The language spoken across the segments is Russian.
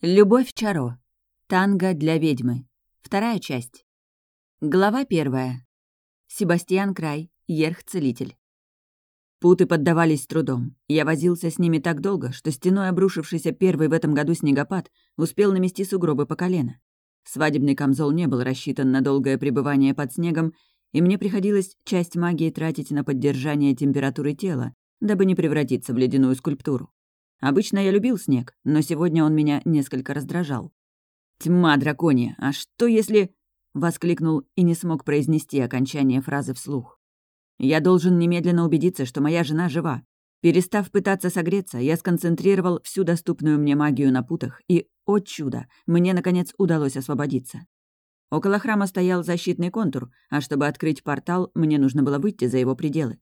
Любовь Чаро. Танго для ведьмы. Вторая часть. Глава первая. Себастьян Край. Ерх-целитель. Путы поддавались с трудом. Я возился с ними так долго, что стеной обрушившийся первый в этом году снегопад успел намести сугробы по колено. Свадебный камзол не был рассчитан на долгое пребывание под снегом, и мне приходилось часть магии тратить на поддержание температуры тела, дабы не превратиться в ледяную скульптуру. Обычно я любил снег, но сегодня он меня несколько раздражал. «Тьма драконья, а что если...» — воскликнул и не смог произнести окончание фразы вслух. «Я должен немедленно убедиться, что моя жена жива. Перестав пытаться согреться, я сконцентрировал всю доступную мне магию на путах, и, о чудо, мне, наконец, удалось освободиться. Около храма стоял защитный контур, а чтобы открыть портал, мне нужно было выйти за его пределы.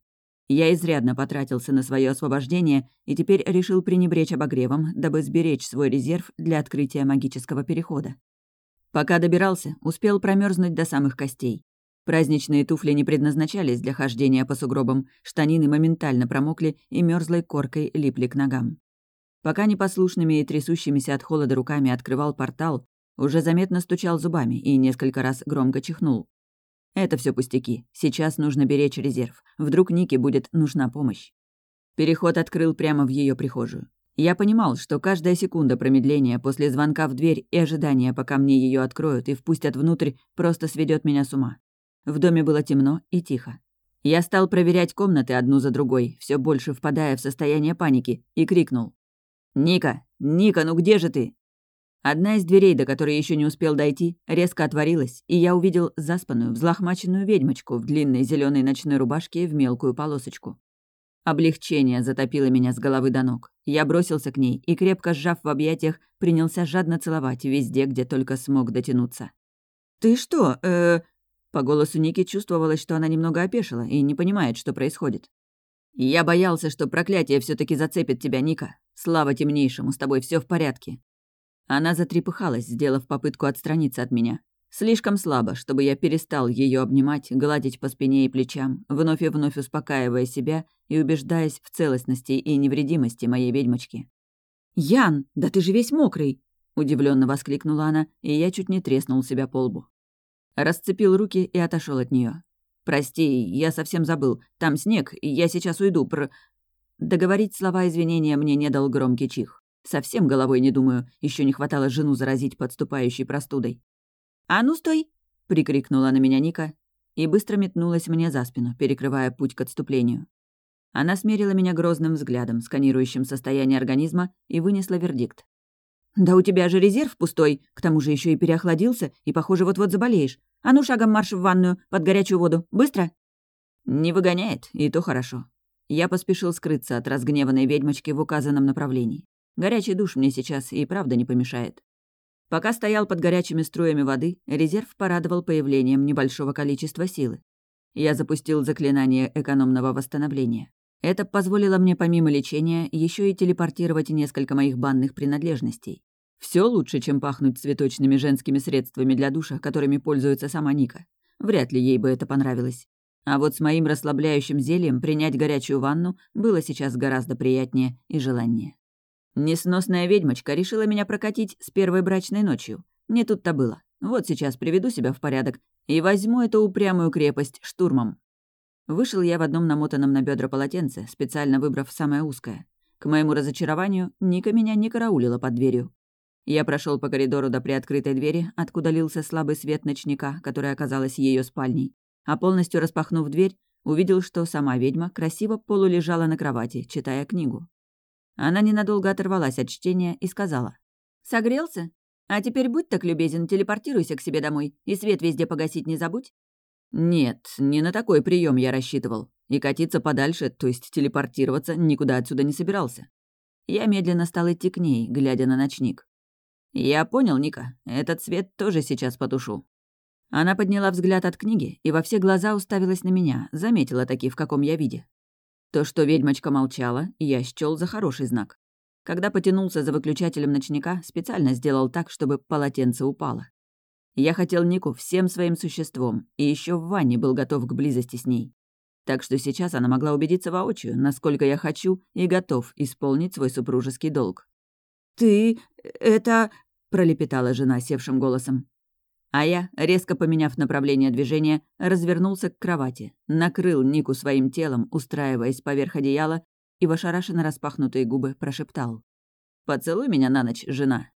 Я изрядно потратился на свое освобождение и теперь решил пренебречь обогревом, дабы сберечь свой резерв для открытия магического перехода. Пока добирался, успел промерзнуть до самых костей. Праздничные туфли не предназначались для хождения по сугробам, штанины моментально промокли и мерзлой коркой липли к ногам. Пока непослушными и трясущимися от холода руками открывал портал, уже заметно стучал зубами и несколько раз громко чихнул. Это все пустяки. Сейчас нужно беречь резерв. Вдруг Нике будет нужна помощь. Переход открыл прямо в ее прихожую. Я понимал, что каждая секунда промедления после звонка в дверь и ожидания, пока мне ее откроют и впустят внутрь, просто сведет меня с ума. В доме было темно и тихо. Я стал проверять комнаты одну за другой, все больше впадая в состояние паники, и крикнул. «Ника! Ника, ну где же ты?» Одна из дверей, до которой еще не успел дойти, резко отворилась, и я увидел заспанную, взлохмаченную ведьмочку в длинной зеленой ночной рубашке в мелкую полосочку. Облегчение затопило меня с головы до ног. Я бросился к ней и, крепко сжав в объятиях, принялся жадно целовать везде, где только смог дотянуться. «Ты что, э По голосу Ники чувствовалось, что она немного опешила и не понимает, что происходит. «Я боялся, что проклятие все таки зацепит тебя, Ника. Слава темнейшему, с тобой все в порядке. Она затрепыхалась, сделав попытку отстраниться от меня. Слишком слабо, чтобы я перестал ее обнимать, гладить по спине и плечам, вновь и вновь успокаивая себя и убеждаясь в целостности и невредимости моей ведьмочки. «Ян, да ты же весь мокрый!» — удивленно воскликнула она, и я чуть не треснул себя по лбу. Расцепил руки и отошел от нее. «Прости, я совсем забыл. Там снег, и я сейчас уйду, пр...» Договорить слова извинения мне не дал громкий чих. Совсем головой не думаю, еще не хватало жену заразить подступающей простудой. «А ну, стой!» — прикрикнула на меня Ника и быстро метнулась мне за спину, перекрывая путь к отступлению. Она смерила меня грозным взглядом, сканирующим состояние организма, и вынесла вердикт. «Да у тебя же резерв пустой, к тому же еще и переохладился, и, похоже, вот-вот заболеешь. А ну шагом марш в ванную, под горячую воду. Быстро!» «Не выгоняет, и то хорошо». Я поспешил скрыться от разгневанной ведьмочки в указанном направлении. Горячий душ мне сейчас и правда не помешает. Пока стоял под горячими струями воды, резерв порадовал появлением небольшого количества силы. Я запустил заклинание экономного восстановления. Это позволило мне помимо лечения еще и телепортировать несколько моих банных принадлежностей. Все лучше, чем пахнуть цветочными женскими средствами для душа, которыми пользуется сама Ника. Вряд ли ей бы это понравилось. А вот с моим расслабляющим зельем принять горячую ванну было сейчас гораздо приятнее и желаннее. Несносная ведьмочка решила меня прокатить с первой брачной ночью. Не тут-то было. Вот сейчас приведу себя в порядок и возьму эту упрямую крепость штурмом. Вышел я в одном намотанном на бедра полотенце, специально выбрав самое узкое. К моему разочарованию, Ника меня не караулила под дверью. Я прошел по коридору до приоткрытой двери, откуда лился слабый свет ночника, которая оказалась ее спальней. А полностью распахнув дверь, увидел, что сама ведьма красиво полулежала на кровати, читая книгу. Она ненадолго оторвалась от чтения и сказала. «Согрелся? А теперь будь так любезен, телепортируйся к себе домой и свет везде погасить не забудь». «Нет, не на такой прием я рассчитывал. И катиться подальше, то есть телепортироваться, никуда отсюда не собирался». Я медленно стал идти к ней, глядя на ночник. «Я понял, Ника. Этот свет тоже сейчас потушу». Она подняла взгляд от книги и во все глаза уставилась на меня, заметила таки, в каком я виде. То, что ведьмочка молчала, я счёл за хороший знак. Когда потянулся за выключателем ночника, специально сделал так, чтобы полотенце упало. Я хотел Нику всем своим существом, и еще в ванне был готов к близости с ней. Так что сейчас она могла убедиться воочию, насколько я хочу и готов исполнить свой супружеский долг. «Ты... это...» — пролепетала жена севшим голосом. А я, резко поменяв направление движения, развернулся к кровати, накрыл Нику своим телом, устраиваясь поверх одеяла, и в ошарашенно распахнутые губы прошептал. «Поцелуй меня на ночь, жена».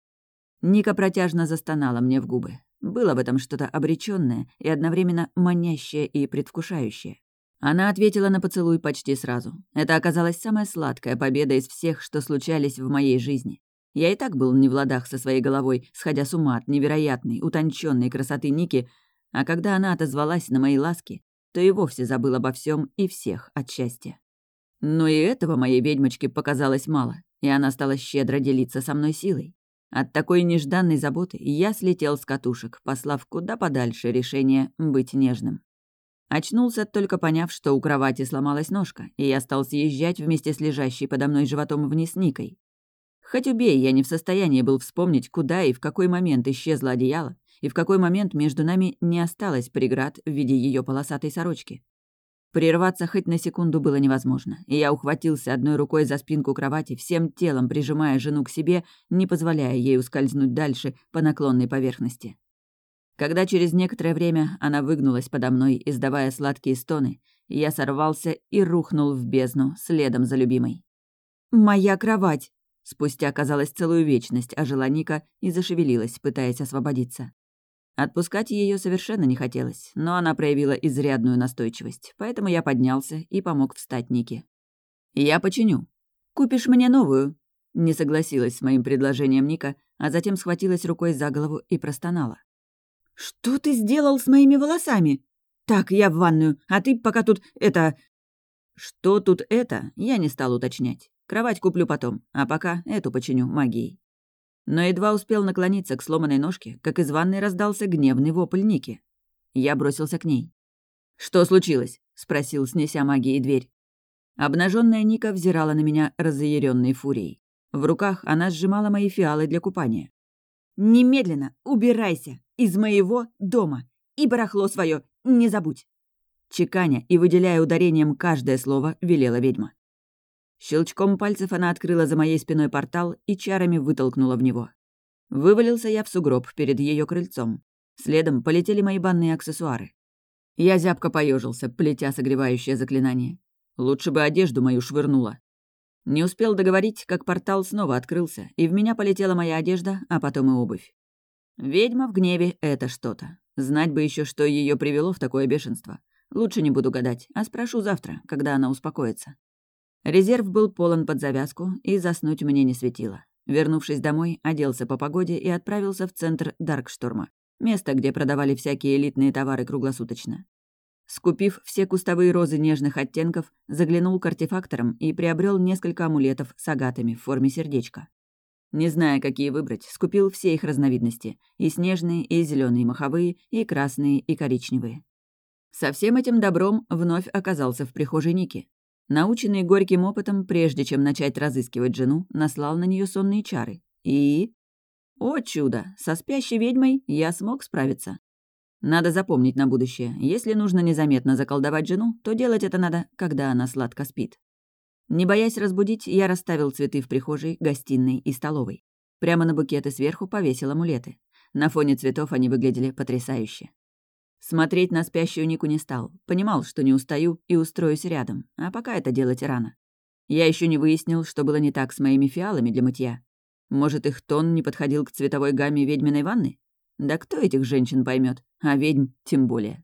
Ника протяжно застонала мне в губы. Было в этом что-то обречённое и одновременно манящее и предвкушающее. Она ответила на поцелуй почти сразу. Это оказалась самая сладкая победа из всех, что случались в моей жизни. Я и так был не в ладах со своей головой, сходя с ума от невероятной, утонченной красоты Ники, а когда она отозвалась на мои ласки, то и вовсе забыл обо всем и всех от счастья. Но и этого моей ведьмочке показалось мало, и она стала щедро делиться со мной силой. От такой нежданной заботы я слетел с катушек, послав куда подальше решение быть нежным. Очнулся, только поняв, что у кровати сломалась ножка, и я стал съезжать вместе с лежащей подо мной животом вниз Никой. Хоть убей, я не в состоянии был вспомнить, куда и в какой момент исчезло одеяло, и в какой момент между нами не осталось преград в виде ее полосатой сорочки. Прерваться хоть на секунду было невозможно, и я ухватился одной рукой за спинку кровати, всем телом прижимая жену к себе, не позволяя ей ускользнуть дальше по наклонной поверхности. Когда через некоторое время она выгнулась подо мной, издавая сладкие стоны, я сорвался и рухнул в бездну, следом за любимой. «Моя кровать!» Спустя, казалось, целую вечность ожила Ника и зашевелилась, пытаясь освободиться. Отпускать ее совершенно не хотелось, но она проявила изрядную настойчивость, поэтому я поднялся и помог встать Нике. «Я починю. Купишь мне новую?» Не согласилась с моим предложением Ника, а затем схватилась рукой за голову и простонала. «Что ты сделал с моими волосами? Так, я в ванную, а ты пока тут это...» Что тут это, я не стал уточнять. Кровать куплю потом, а пока эту починю магией. Но едва успел наклониться к сломанной ножке, как из ванной раздался гневный вопль Ники. Я бросился к ней. «Что случилось?» — спросил, снеся магией дверь. Обнаженная Ника взирала на меня разъяренной фурией. В руках она сжимала мои фиалы для купания. «Немедленно убирайся из моего дома и барахло свое не забудь!» Чеканя и выделяя ударением каждое слово, велела ведьма. Щелчком пальцев она открыла за моей спиной портал и чарами вытолкнула в него. Вывалился я в сугроб перед ее крыльцом. Следом полетели мои банные аксессуары. Я зябко поежился, плетя согревающее заклинание. Лучше бы одежду мою швырнула. Не успел договорить, как портал снова открылся, и в меня полетела моя одежда, а потом и обувь. Ведьма в гневе — это что-то. Знать бы еще, что ее привело в такое бешенство. Лучше не буду гадать, а спрошу завтра, когда она успокоится. Резерв был полон под завязку, и заснуть мне не светило. Вернувшись домой, оделся по погоде и отправился в центр Даркшторма, место, где продавали всякие элитные товары круглосуточно. Скупив все кустовые розы нежных оттенков, заглянул к артефакторам и приобрел несколько амулетов с агатами в форме сердечка. Не зная, какие выбрать, скупил все их разновидности — и снежные, и зеленые маховые, и красные, и коричневые. Со всем этим добром вновь оказался в прихожей Ники. Наученный горьким опытом, прежде чем начать разыскивать жену, наслал на нее сонные чары. И... О чудо! Со спящей ведьмой я смог справиться. Надо запомнить на будущее. Если нужно незаметно заколдовать жену, то делать это надо, когда она сладко спит. Не боясь разбудить, я расставил цветы в прихожей, гостиной и столовой. Прямо на букеты сверху повесил амулеты. На фоне цветов они выглядели потрясающе. Смотреть на спящую Нику не стал. Понимал, что не устаю и устроюсь рядом. А пока это делать рано. Я еще не выяснил, что было не так с моими фиалами для мытья. Может, их тон не подходил к цветовой гамме ведьминой ванны? Да кто этих женщин поймет, а ведьм тем более.